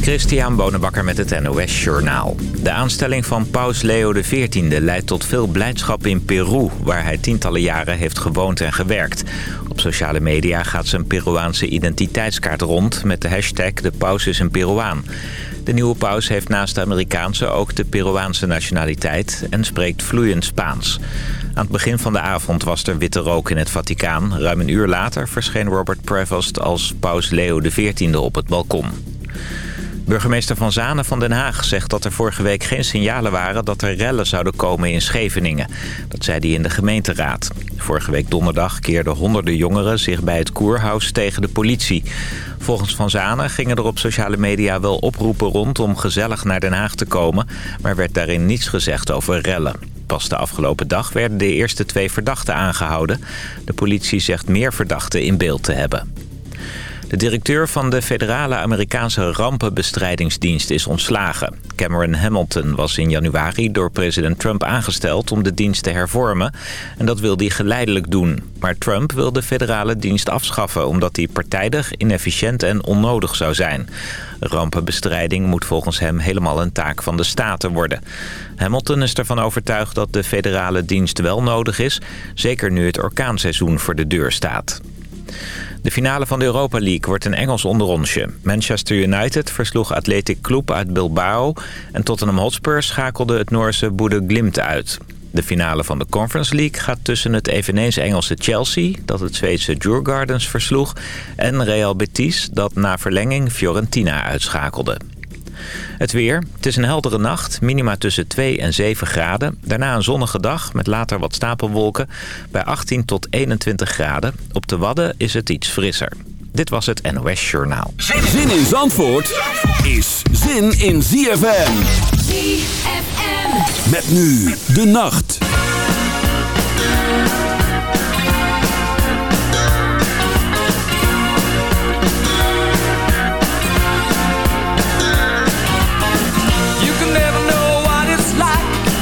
Christian Bonenbakker met het NOS Journaal. De aanstelling van paus Leo XIV leidt tot veel blijdschap in Peru... waar hij tientallen jaren heeft gewoond en gewerkt. Op sociale media gaat zijn Peruaanse identiteitskaart rond... met de hashtag de paus is een Peruaan. De nieuwe paus heeft naast de Amerikaanse ook de Peruaanse nationaliteit... en spreekt vloeiend Spaans. Aan het begin van de avond was er witte rook in het Vaticaan. Ruim een uur later verscheen Robert Prevost als paus Leo XIV op het balkon. Burgemeester Van Zanen van Den Haag zegt dat er vorige week geen signalen waren dat er rellen zouden komen in Scheveningen. Dat zei hij in de gemeenteraad. Vorige week donderdag keerden honderden jongeren zich bij het Koerhuis tegen de politie. Volgens Van Zanen gingen er op sociale media wel oproepen rond om gezellig naar Den Haag te komen, maar werd daarin niets gezegd over rellen. Pas de afgelopen dag werden de eerste twee verdachten aangehouden. De politie zegt meer verdachten in beeld te hebben. De directeur van de federale Amerikaanse rampenbestrijdingsdienst is ontslagen. Cameron Hamilton was in januari door president Trump aangesteld om de dienst te hervormen. En dat wil hij geleidelijk doen. Maar Trump wil de federale dienst afschaffen omdat die partijdig, inefficiënt en onnodig zou zijn. Rampenbestrijding moet volgens hem helemaal een taak van de staten worden. Hamilton is ervan overtuigd dat de federale dienst wel nodig is. Zeker nu het orkaanseizoen voor de deur staat. De finale van de Europa League wordt een Engels onderrondje. Manchester United versloeg Athletic Club uit Bilbao... en Tottenham Hotspur schakelde het Noorse Boede Glimt uit. De finale van de Conference League gaat tussen het eveneens Engelse Chelsea... dat het Zweedse Djurgardens versloeg... en Real Betis dat na verlenging Fiorentina uitschakelde. Het weer. Het is een heldere nacht. Minima tussen 2 en 7 graden. Daarna een zonnige dag met later wat stapelwolken. Bij 18 tot 21 graden. Op de Wadden is het iets frisser. Dit was het NOS Journaal. Zin in Zandvoort is zin in ZFM. ZFM. Met nu de nacht.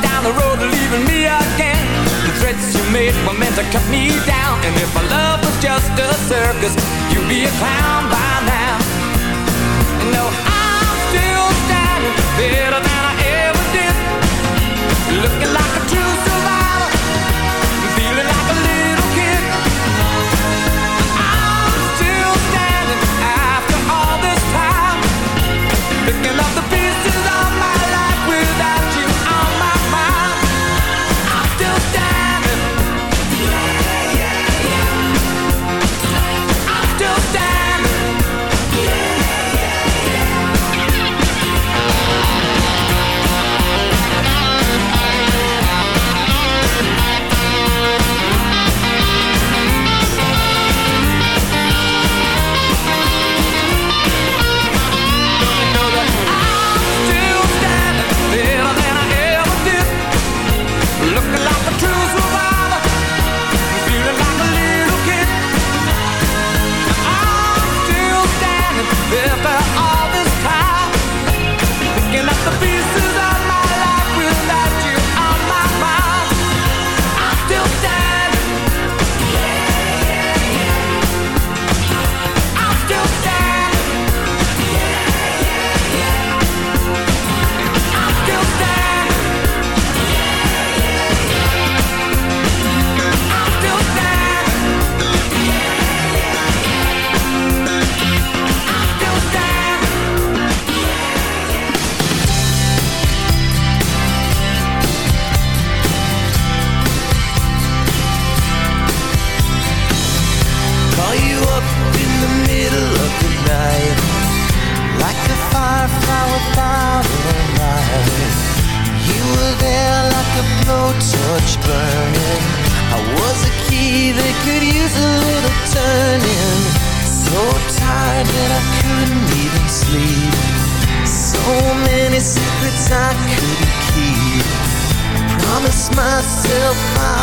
down the road leaving me again. The threats you made were meant to cut me down. And if our love was just a circus, you'd be a clown by now. And no, I'm still standing better than I ever did. Looking like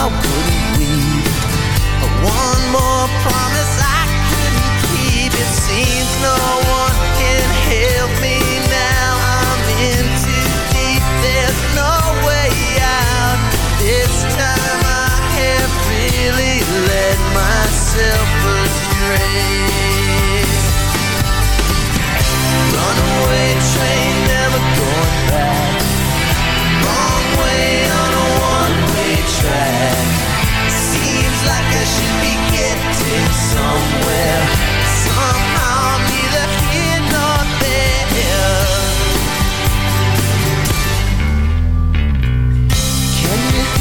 How could we? One more promise I couldn't keep. It seems no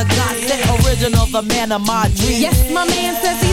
He's godsend original, the man of my dreams. Yes, my man says he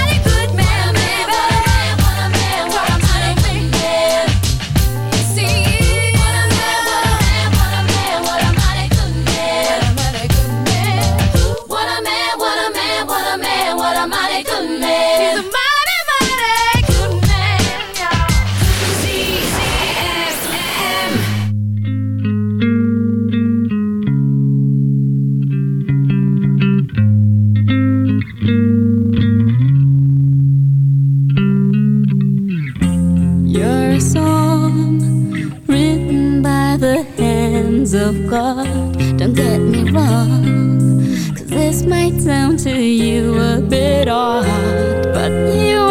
God. Don't get me wrong, cause this might sound to you a bit odd, but you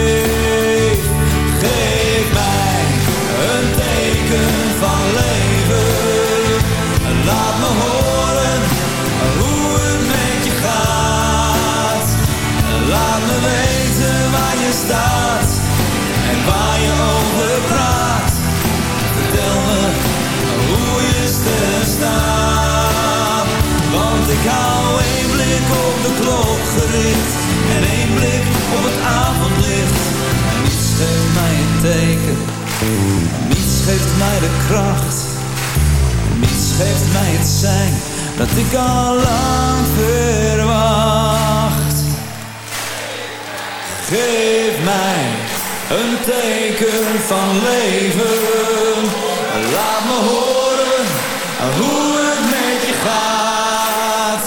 me horen hoe het met je gaat. Laat me weten waar je staat en waar je over praat. Vertel me hoe je er staat. Want ik hou één blik op de klok gericht en één blik op het avondlicht. Niets geeft mij een teken, niets geeft mij de kracht geeft mij het zijn dat ik al lang verwacht. Geef mij een teken van leven. Laat me horen hoe het met je gaat.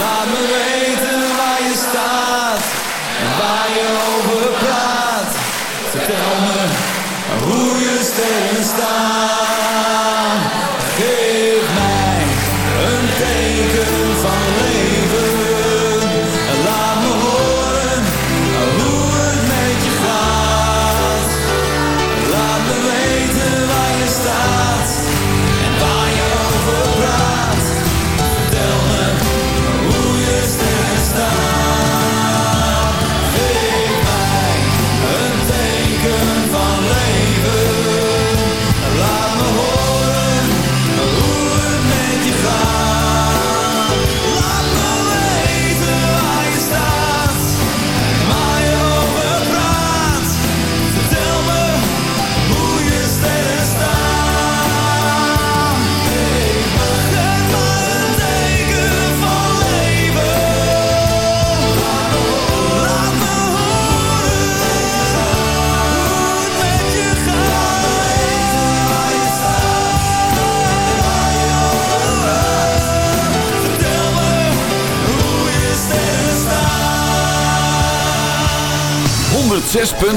Laat me weten waar je staat en waar je over praat. Vertel me hoe je steen staat.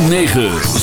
9.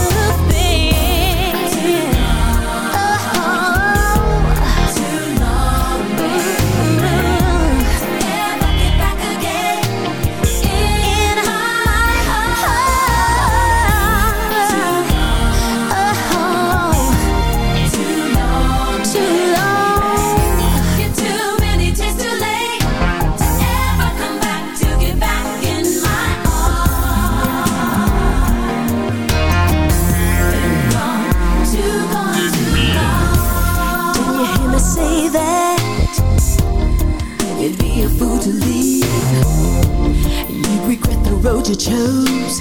you chose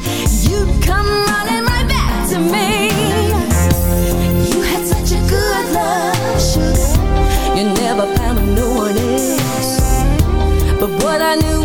You'd come running right back to me. You had such a good love, sugar. You never found no one else But what I knew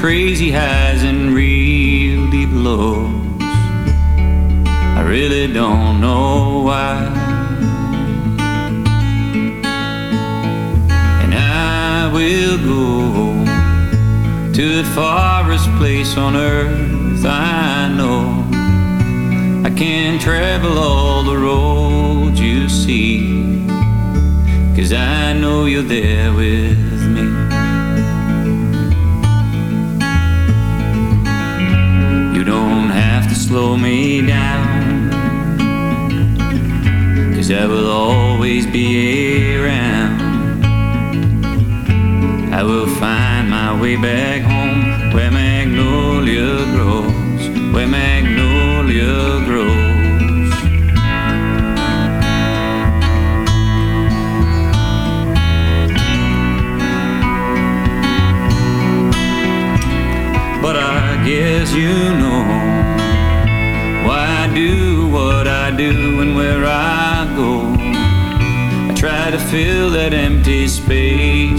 crazy highs